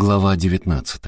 Глава 19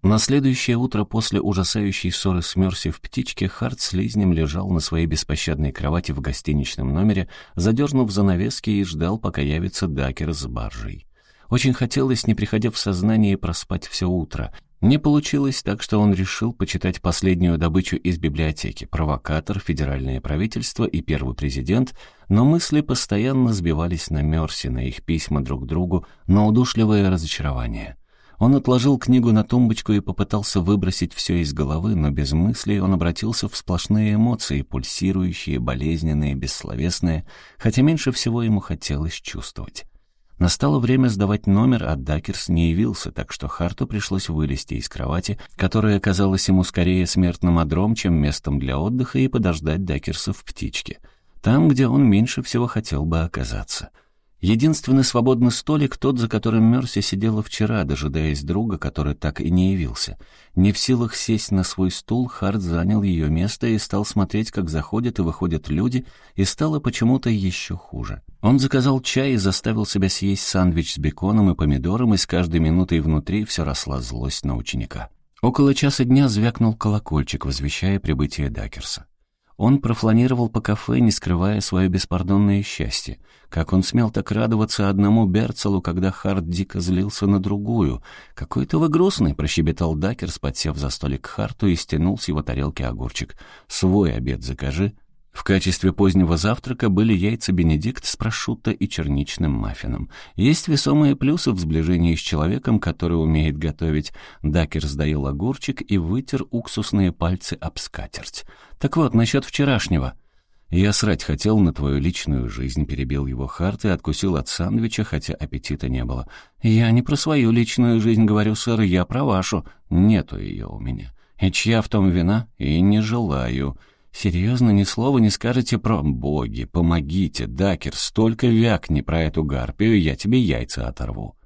На следующее утро после ужасающей ссоры с Мерси в «Птичке» Харт с Лизнем лежал на своей беспощадной кровати в гостиничном номере, задернув занавески и ждал, пока явится Дакер с баржей. Очень хотелось, не приходя в сознание, проспать все утро. Не получилось, так что он решил почитать последнюю добычу из библиотеки «Провокатор», «Федеральное правительство» и «Первый президент», но мысли постоянно сбивались на Мерси, на их письма друг другу, на удушливое разочарование. Он отложил книгу на тумбочку и попытался выбросить все из головы, но без мыслей он обратился в сплошные эмоции, пульсирующие, болезненные, бессловесные, хотя меньше всего ему хотелось чувствовать. Настало время сдавать номер, а Дакерс не явился, так что Харту пришлось вылезти из кровати, которая казалась ему скорее смертным одром, чем местом для отдыха, и подождать Дакерса в птичке. Там, где он меньше всего хотел бы оказаться — Единственный свободный столик — тот, за которым Мерси сидела вчера, дожидаясь друга, который так и не явился. Не в силах сесть на свой стул, Харт занял ее место и стал смотреть, как заходят и выходят люди, и стало почему-то еще хуже. Он заказал чай и заставил себя съесть сандвич с беконом и помидором, и с каждой минутой внутри все росла злость на ученика. Около часа дня звякнул колокольчик, возвещая прибытие Дакерса. Он профланировал по кафе, не скрывая свое беспардонное счастье. Как он смел так радоваться одному Берцелу, когда Харт дико злился на другую? «Какой-то вы грустный», — прощебетал Дакерс, подсев за столик Харту и стянул с его тарелки огурчик. «Свой обед закажи». В качестве позднего завтрака были яйца Бенедикт с прошутто и черничным маффином. Есть весомые плюсы в сближении с человеком, который умеет готовить. Дакер сдаил огурчик и вытер уксусные пальцы об скатерть. «Так вот, насчет вчерашнего». «Я срать хотел на твою личную жизнь», — перебил его Харт и откусил от сандвича, хотя аппетита не было. «Я не про свою личную жизнь говорю, сэр, я про вашу. Нету ее у меня. И чья в том вина? И не желаю». «Серьезно, ни слова не скажете про...» «Боги, помогите, Дакер, столько вякни про эту гарпию, я тебе яйца оторву».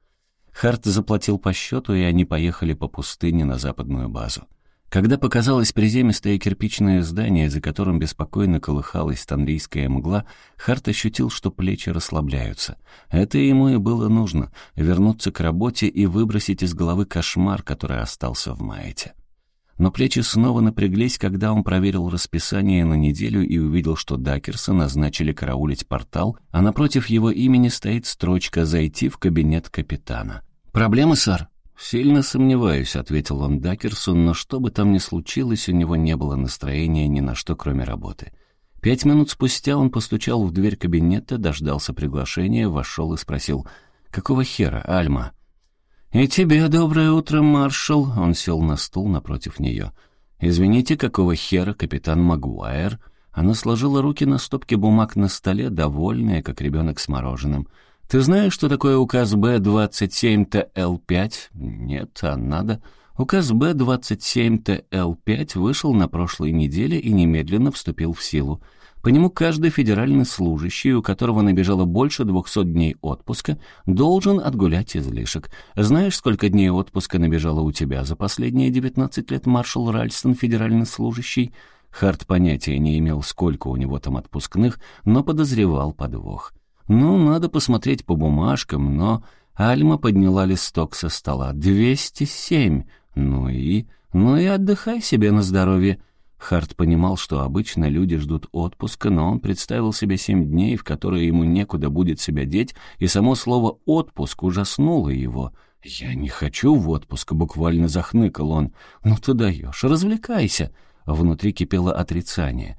Харт заплатил по счету, и они поехали по пустыне на западную базу. Когда показалось приземистое кирпичное здание, за которым беспокойно колыхалась танрийская мгла, Харт ощутил, что плечи расслабляются. Это ему и было нужно — вернуться к работе и выбросить из головы кошмар, который остался в Маэте. Но плечи снова напряглись, когда он проверил расписание на неделю и увидел, что Дакерса назначили караулить портал, а напротив его имени стоит строчка «Зайти в кабинет капитана». «Проблемы, сэр?» «Сильно сомневаюсь», — ответил он Дакерсу, но что бы там ни случилось, у него не было настроения ни на что, кроме работы. Пять минут спустя он постучал в дверь кабинета, дождался приглашения, вошел и спросил «Какого хера, Альма?» «И тебе доброе утро, маршал!» Он сел на стул напротив нее. «Извините, какого хера, капитан Магуайр?» Она сложила руки на стопке бумаг на столе, довольная, как ребенок с мороженым. «Ты знаешь, что такое указ Б-27-ТЛ-5?» «Нет, а надо...» Указ Б-27-ТЛ-5 вышел на прошлой неделе и немедленно вступил в силу. По нему каждый федеральный служащий, у которого набежало больше 200 дней отпуска, должен отгулять излишек. Знаешь, сколько дней отпуска набежало у тебя за последние 19 лет, маршал Ральстон, федеральный служащий? Харт понятия не имел, сколько у него там отпускных, но подозревал подвох. Ну, надо посмотреть по бумажкам, но... Альма подняла листок со стола. «Двести семь! Ну и... Ну и отдыхай себе на здоровье!» Харт понимал, что обычно люди ждут отпуска, но он представил себе семь дней, в которые ему некуда будет себя деть, и само слово «отпуск» ужаснуло его. «Я не хочу в отпуск», — буквально захныкал он. «Ну ты даешь, развлекайся». Внутри кипело отрицание.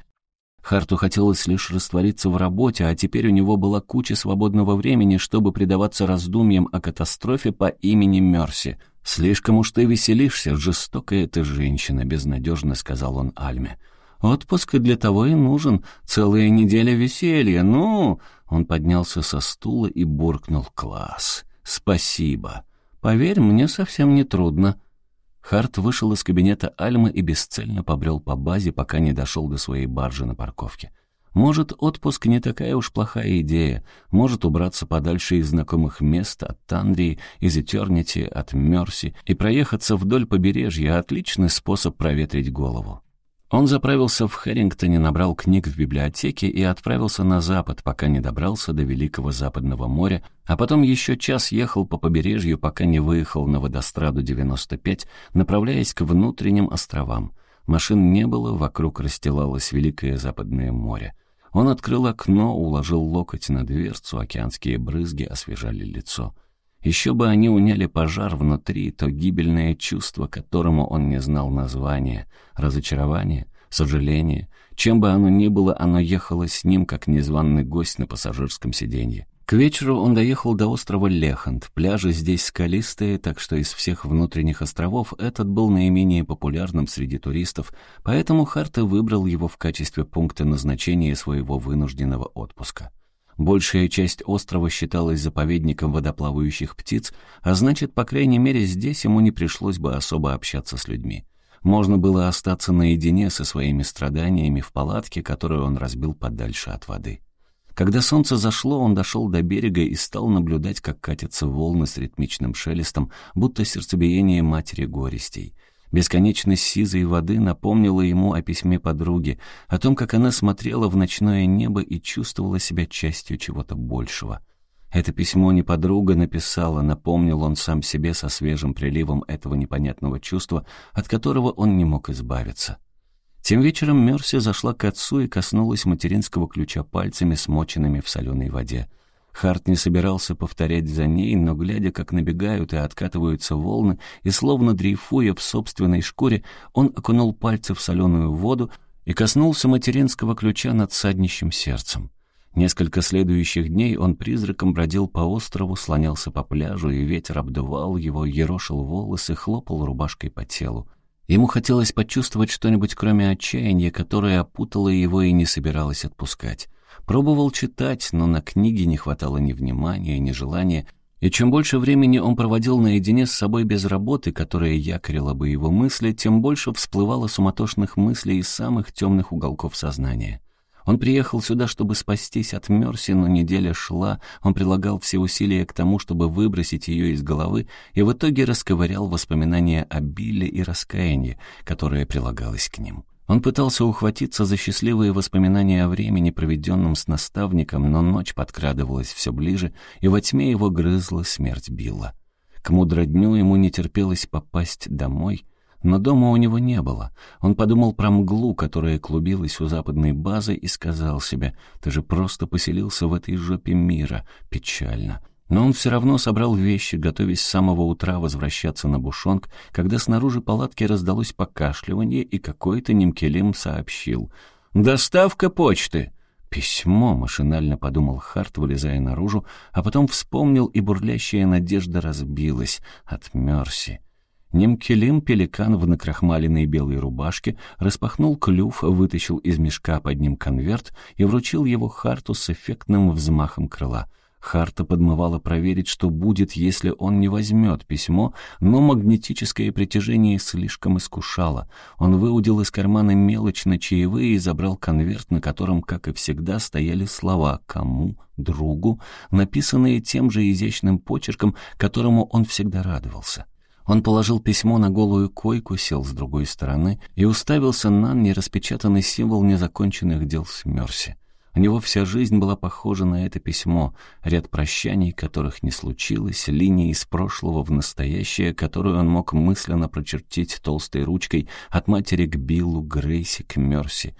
Харту хотелось лишь раствориться в работе, а теперь у него была куча свободного времени, чтобы предаваться раздумьям о катастрофе по имени Мерси — «Слишком уж ты веселишься, жестокая ты женщина», — безнадежно сказал он Альме. «Отпуск для того и нужен. Целая неделя веселья. Ну...» Он поднялся со стула и буркнул. «Класс! Спасибо! Поверь, мне совсем не трудно». Харт вышел из кабинета Альмы и бесцельно побрел по базе, пока не дошел до своей баржи на парковке. Может, отпуск не такая уж плохая идея. Может, убраться подальше из знакомых мест, от Тандрии, из Этернити, от Мерси, и проехаться вдоль побережья — отличный способ проветрить голову. Он заправился в Хэрингтоне, набрал книг в библиотеке и отправился на запад, пока не добрался до Великого Западного моря, а потом еще час ехал по побережью, пока не выехал на водостраду 95, направляясь к внутренним островам. Машин не было, вокруг расстилалось Великое Западное море. Он открыл окно, уложил локоть на дверцу, океанские брызги освежали лицо. Еще бы они уняли пожар внутри, то гибельное чувство, которому он не знал названия, разочарование, сожаление. Чем бы оно ни было, оно ехало с ним, как незваный гость на пассажирском сиденье. К вечеру он доехал до острова Лехант. Пляжи здесь скалистые, так что из всех внутренних островов этот был наименее популярным среди туристов, поэтому Харта выбрал его в качестве пункта назначения своего вынужденного отпуска. Большая часть острова считалась заповедником водоплавающих птиц, а значит, по крайней мере, здесь ему не пришлось бы особо общаться с людьми. Можно было остаться наедине со своими страданиями в палатке, которую он разбил подальше от воды. Когда солнце зашло, он дошел до берега и стал наблюдать, как катятся волны с ритмичным шелестом, будто сердцебиение матери горестей. Бесконечность сизой воды напомнила ему о письме подруги, о том, как она смотрела в ночное небо и чувствовала себя частью чего-то большего. Это письмо не подруга написала, напомнил он сам себе со свежим приливом этого непонятного чувства, от которого он не мог избавиться. Тем вечером Мерси зашла к отцу и коснулась материнского ключа пальцами, смоченными в соленой воде. Харт не собирался повторять за ней, но, глядя, как набегают и откатываются волны, и словно дрейфуя в собственной шкуре, он окунул пальцы в соленую воду и коснулся материнского ключа над саднищем сердцем. Несколько следующих дней он призраком бродил по острову, слонялся по пляжу, и ветер обдувал его, ерошил волосы, хлопал рубашкой по телу. Ему хотелось почувствовать что-нибудь, кроме отчаяния, которое опутало его и не собиралось отпускать. Пробовал читать, но на книге не хватало ни внимания, ни желания, и чем больше времени он проводил наедине с собой без работы, которая якорила бы его мысли, тем больше всплывало суматошных мыслей из самых темных уголков сознания. Он приехал сюда, чтобы спастись от Мерси, но неделя шла, он прилагал все усилия к тому, чтобы выбросить ее из головы, и в итоге расковырял воспоминания о Билле и раскаянии, которое прилагалось к ним. Он пытался ухватиться за счастливые воспоминания о времени, проведенном с наставником, но ночь подкрадывалась все ближе, и во тьме его грызла смерть Билла. К мудродню ему не терпелось попасть домой, но дома у него не было. Он подумал про мглу, которая клубилась у западной базы, и сказал себе, «Ты же просто поселился в этой жопе мира. Печально». Но он все равно собрал вещи, готовясь с самого утра возвращаться на Бушонг, когда снаружи палатки раздалось покашливание, и какой-то немкелим сообщил. «Доставка почты!» «Письмо», — машинально подумал Харт, вылезая наружу, а потом вспомнил, и бурлящая надежда разбилась от Мерси. Немкелим, пеликан в накрахмаленной белой рубашке, распахнул клюв, вытащил из мешка под ним конверт и вручил его Харту с эффектным взмахом крыла — Харта подмывала проверить, что будет, если он не возьмет письмо, но магнетическое притяжение слишком искушало. Он выудил из кармана мелочь на чаевые и забрал конверт, на котором, как и всегда, стояли слова «кому», «другу», написанные тем же изящным почерком, которому он всегда радовался. Он положил письмо на голую койку, сел с другой стороны и уставился на нераспечатанный символ незаконченных дел с Мерси. У него вся жизнь была похожа на это письмо, ряд прощаний, которых не случилось, линии из прошлого в настоящее, которую он мог мысленно прочертить толстой ручкой от матери к Биллу, Грейси, к Мерси.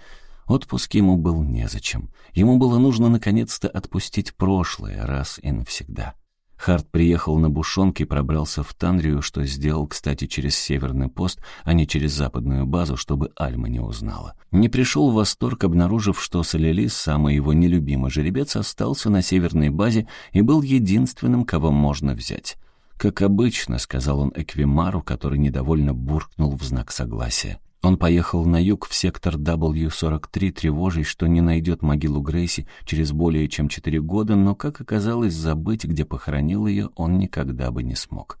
Отпуск ему был незачем. Ему было нужно наконец-то отпустить прошлое раз и навсегда. Харт приехал на Бушонг и пробрался в Танрию, что сделал, кстати, через Северный пост, а не через западную базу, чтобы Альма не узнала. Не пришел в восторг, обнаружив, что Солелис, самый его нелюбимый жеребец, остался на Северной базе и был единственным, кого можно взять. «Как обычно», — сказал он Эквимару, который недовольно буркнул в знак согласия. Он поехал на юг в сектор W-43, тревожась, что не найдет могилу Грейси через более чем четыре года, но, как оказалось, забыть, где похоронил ее, он никогда бы не смог.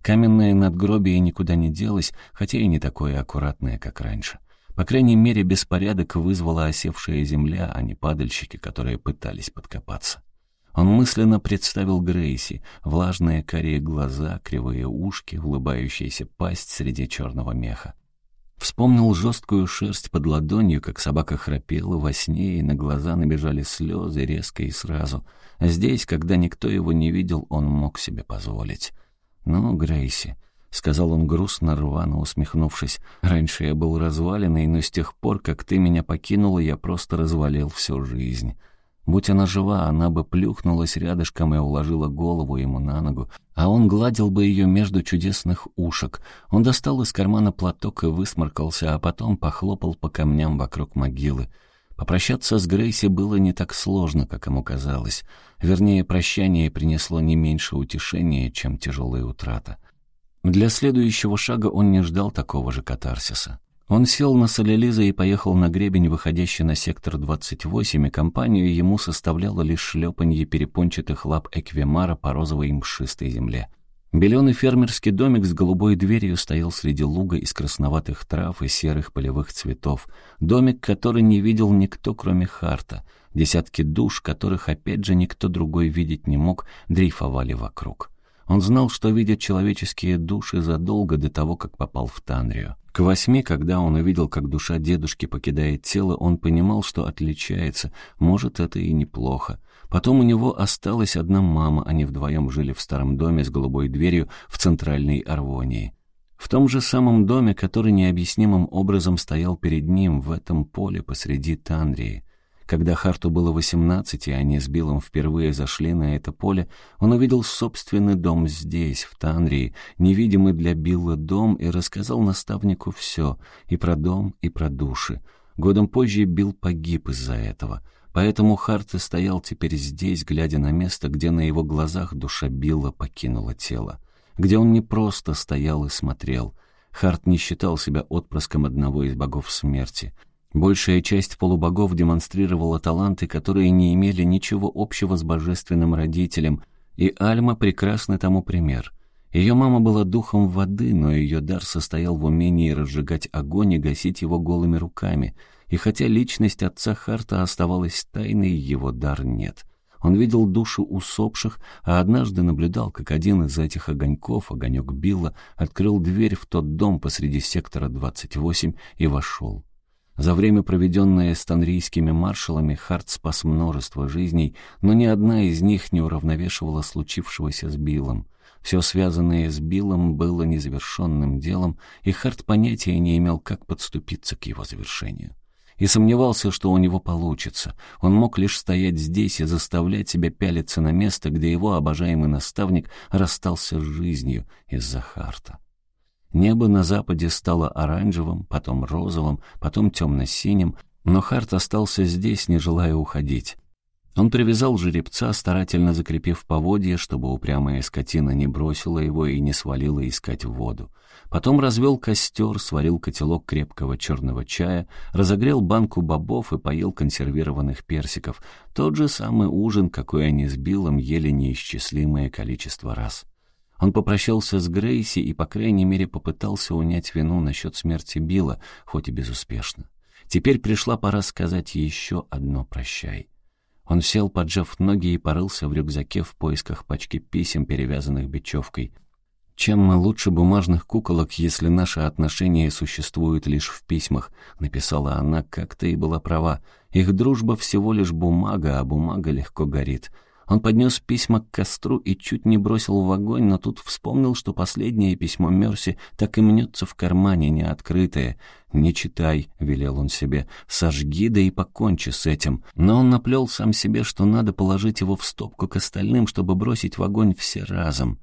Каменное надгробие никуда не делось, хотя и не такое аккуратное, как раньше. По крайней мере, беспорядок вызвала осевшая земля, а не падальщики, которые пытались подкопаться. Он мысленно представил Грейси, влажные карие глаза, кривые ушки, улыбающаяся пасть среди черного меха. Вспомнил жесткую шерсть под ладонью, как собака храпела во сне, и на глаза набежали слезы резко и сразу. А здесь, когда никто его не видел, он мог себе позволить. «Ну, Грейси», — сказал он грустно, рвано усмехнувшись, — «раньше я был разваленный, но с тех пор, как ты меня покинула, я просто развалил всю жизнь». Будь она жива, она бы плюхнулась рядышком и уложила голову ему на ногу, а он гладил бы ее между чудесных ушек. Он достал из кармана платок и высморкался, а потом похлопал по камням вокруг могилы. Попрощаться с Грейси было не так сложно, как ему казалось. Вернее, прощание принесло не меньше утешения, чем тяжелая утрата. Для следующего шага он не ждал такого же катарсиса. Он сел на солелиза и поехал на гребень, выходящий на сектор 28, и компанию ему составляло лишь шлепанье перепончатых лап эквемара по розовой мшистой земле. Беленый фермерский домик с голубой дверью стоял среди луга из красноватых трав и серых полевых цветов. Домик, который не видел никто, кроме Харта. Десятки душ, которых, опять же, никто другой видеть не мог, дрейфовали вокруг. Он знал, что видят человеческие души задолго до того, как попал в Танрию. К восьми, когда он увидел, как душа дедушки покидает тело, он понимал, что отличается, может, это и неплохо. Потом у него осталась одна мама, они вдвоем жили в старом доме с голубой дверью в центральной Арвонии. В том же самом доме, который необъяснимым образом стоял перед ним в этом поле посреди Танрии. Когда Харту было восемнадцать, и они с Биллом впервые зашли на это поле, он увидел собственный дом здесь, в Танрии, невидимый для Билла дом, и рассказал наставнику все, и про дом, и про души. Годом позже Билл погиб из-за этого. Поэтому Харт и стоял теперь здесь, глядя на место, где на его глазах душа Билла покинула тело. Где он не просто стоял и смотрел. Харт не считал себя отпрыском одного из богов смерти — Большая часть полубогов демонстрировала таланты, которые не имели ничего общего с божественным родителем, и Альма прекрасный тому пример. Ее мама была духом воды, но ее дар состоял в умении разжигать огонь и гасить его голыми руками, и хотя личность отца Харта оставалась тайной, его дар нет. Он видел душу усопших, а однажды наблюдал, как один из этих огоньков, огонек Билла, открыл дверь в тот дом посреди сектора 28 и вошел. За время, проведенное с танрийскими маршалами, Харт спас множество жизней, но ни одна из них не уравновешивала случившегося с Биллом. Все связанное с Биллом было незавершенным делом, и Харт понятия не имел, как подступиться к его завершению. И сомневался, что у него получится. Он мог лишь стоять здесь и заставлять себя пялиться на место, где его обожаемый наставник расстался с жизнью из-за Харта. Небо на западе стало оранжевым, потом розовым, потом темно-синим, но Харт остался здесь, не желая уходить. Он привязал жеребца, старательно закрепив поводья, чтобы упрямая скотина не бросила его и не свалила искать воду. Потом развел костер, сварил котелок крепкого черного чая, разогрел банку бобов и поел консервированных персиков. Тот же самый ужин, какой они с Биллом ели неисчислимое количество раз. Он попрощался с Грейси и, по крайней мере, попытался унять вину насчет смерти Билла, хоть и безуспешно. Теперь пришла пора сказать еще одно «прощай». Он сел, поджав ноги, и порылся в рюкзаке в поисках пачки писем, перевязанных бечевкой. «Чем мы лучше бумажных куколок, если наши отношения существуют лишь в письмах?» — написала она как-то и была права. «Их дружба всего лишь бумага, а бумага легко горит». Он поднес письма к костру и чуть не бросил в огонь, но тут вспомнил, что последнее письмо Мерси так и мнется в кармане, неоткрытое. «Не читай», — велел он себе, — «сожги, да и покончи с этим». Но он наплел сам себе, что надо положить его в стопку к остальным, чтобы бросить в огонь все разом.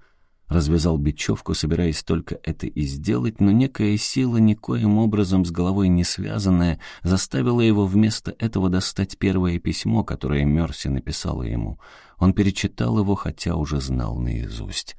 Развязал бечевку, собираясь только это и сделать, но некая сила, никоим образом с головой не связанная, заставила его вместо этого достать первое письмо, которое Мерси написала ему. Он перечитал его, хотя уже знал наизусть.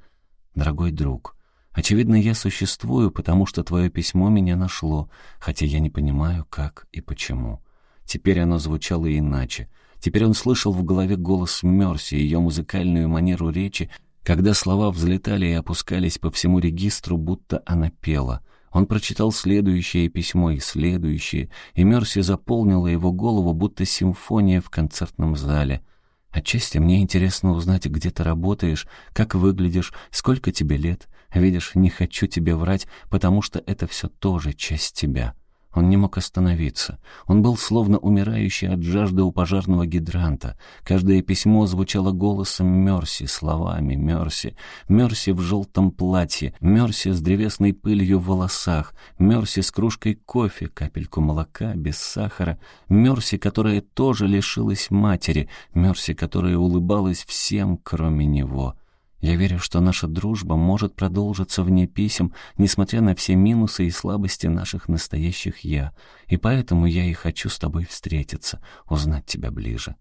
«Дорогой друг, очевидно, я существую, потому что твое письмо меня нашло, хотя я не понимаю, как и почему». Теперь оно звучало иначе. Теперь он слышал в голове голос Мерси, ее музыкальную манеру речи, когда слова взлетали и опускались по всему регистру, будто она пела. Он прочитал следующее письмо и следующее, и Мерси заполнила его голову, будто симфония в концертном зале. Отчасти мне интересно узнать, где ты работаешь, как выглядишь, сколько тебе лет. Видишь, не хочу тебе врать, потому что это все тоже часть тебя. Он не мог остановиться. Он был словно умирающий от жажды у пожарного гидранта. Каждое письмо звучало голосом Мерси, словами Мерси. Мерси в желтом платье, Мерси с древесной пылью в волосах, Мерси с кружкой кофе, капельку молока, без сахара, Мерси, которая тоже лишилась матери, Мерси, которая улыбалась всем, кроме него. Я верю, что наша дружба может продолжиться вне писем, несмотря на все минусы и слабости наших настоящих «я», и поэтому я и хочу с тобой встретиться, узнать тебя ближе».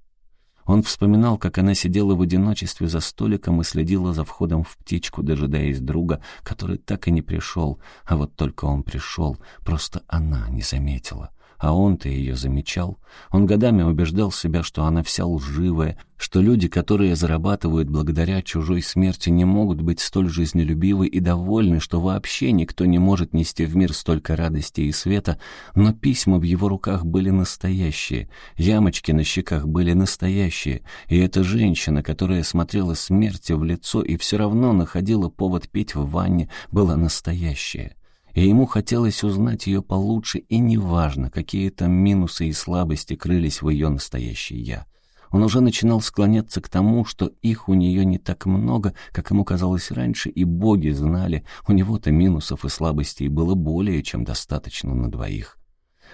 Он вспоминал, как она сидела в одиночестве за столиком и следила за входом в птичку, дожидаясь друга, который так и не пришел, а вот только он пришел, просто она не заметила а он-то ее замечал. Он годами убеждал себя, что она вся лживая, что люди, которые зарабатывают благодаря чужой смерти, не могут быть столь жизнелюбивы и довольны, что вообще никто не может нести в мир столько радости и света, но письма в его руках были настоящие, ямочки на щеках были настоящие, и эта женщина, которая смотрела смерти в лицо и все равно находила повод петь в ванне, была настоящая и ему хотелось узнать ее получше, и неважно, какие там минусы и слабости крылись в ее настоящее «я». Он уже начинал склоняться к тому, что их у нее не так много, как ему казалось раньше, и боги знали, у него-то минусов и слабостей было более чем достаточно на двоих.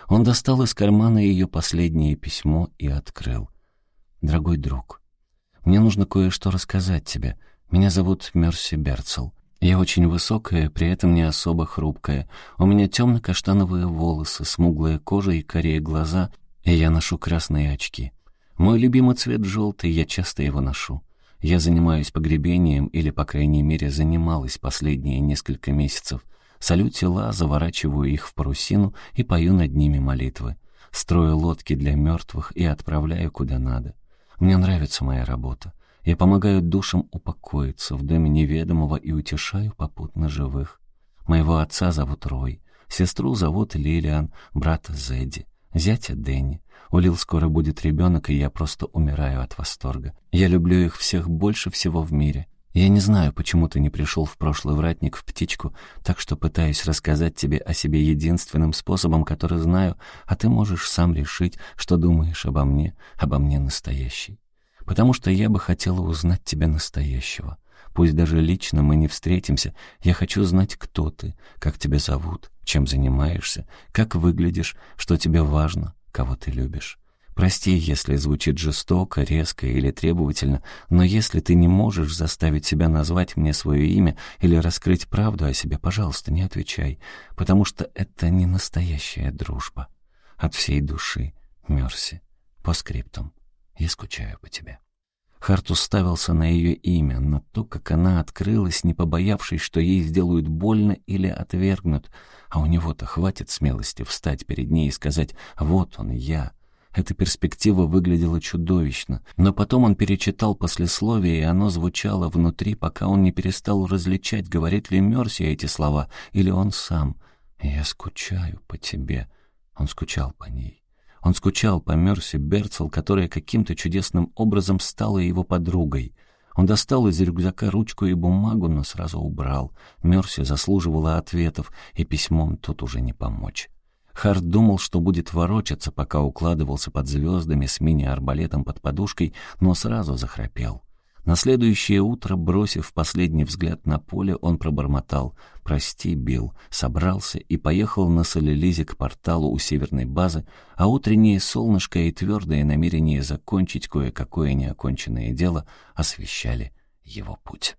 Он достал из кармана ее последнее письмо и открыл. «Дорогой друг, мне нужно кое-что рассказать тебе. Меня зовут Мерси Берцел. Я очень высокая, при этом не особо хрупкая. У меня темно-каштановые волосы, смуглая кожа и корее глаза, и я ношу красные очки. Мой любимый цвет желтый, я часто его ношу. Я занимаюсь погребением, или, по крайней мере, занималась последние несколько месяцев. Солю тела, заворачиваю их в парусину и пою над ними молитвы. Строю лодки для мертвых и отправляю куда надо. Мне нравится моя работа. Я помогаю душам упокоиться в доме неведомого и утешаю попутно живых. Моего отца зовут Рой, сестру зовут Лилиан, брата Зедди, зятя Дэнни. У Лил скоро будет ребенок, и я просто умираю от восторга. Я люблю их всех больше всего в мире. Я не знаю, почему ты не пришел в прошлый вратник в птичку, так что пытаюсь рассказать тебе о себе единственным способом, который знаю, а ты можешь сам решить, что думаешь обо мне, обо мне настоящий потому что я бы хотела узнать тебя настоящего. Пусть даже лично мы не встретимся, я хочу знать, кто ты, как тебя зовут, чем занимаешься, как выглядишь, что тебе важно, кого ты любишь. Прости, если звучит жестоко, резко или требовательно, но если ты не можешь заставить себя назвать мне свое имя или раскрыть правду о себе, пожалуйста, не отвечай, потому что это не настоящая дружба. От всей души, Мерси, по скриптам. Я скучаю по тебе». Харт уставился на ее имя, на то, как она открылась, не побоявшись, что ей сделают больно или отвергнут. А у него-то хватит смелости встать перед ней и сказать «Вот он, я». Эта перспектива выглядела чудовищно, но потом он перечитал послесловие, и оно звучало внутри, пока он не перестал различать, говорит ли Мерси эти слова, или он сам. «Я скучаю по тебе». Он скучал по ней. Он скучал по Мерси Берцел, которая каким-то чудесным образом стала его подругой. Он достал из рюкзака ручку и бумагу, но сразу убрал. Мерси заслуживала ответов, и письмом тут уже не помочь. Харт думал, что будет ворочаться, пока укладывался под звездами с мини-арбалетом под подушкой, но сразу захрапел. На следующее утро, бросив последний взгляд на поле, он пробормотал «Прости, Билл», собрался и поехал на Солелизе к порталу у северной базы, а утреннее солнышко и твердое намерение закончить кое-какое неоконченное дело освещали его путь.